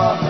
Amen.